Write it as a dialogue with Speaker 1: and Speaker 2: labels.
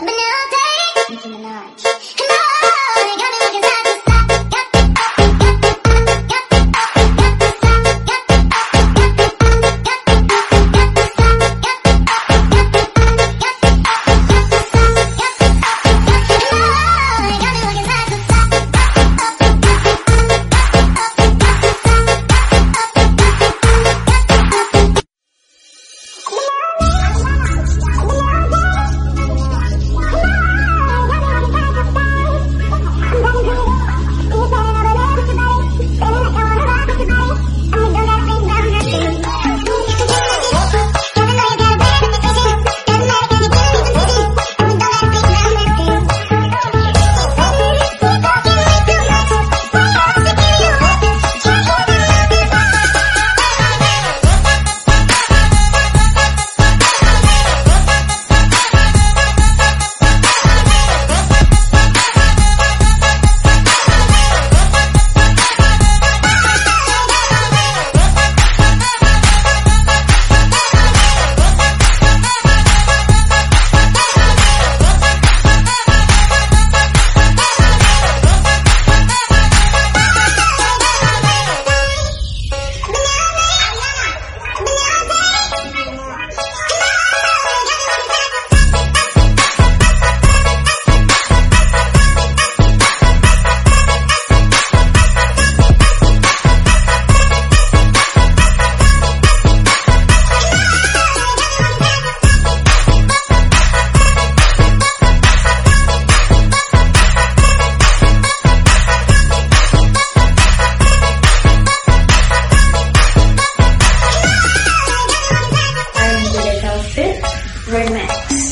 Speaker 1: All day. Nicki Minaj. Fox.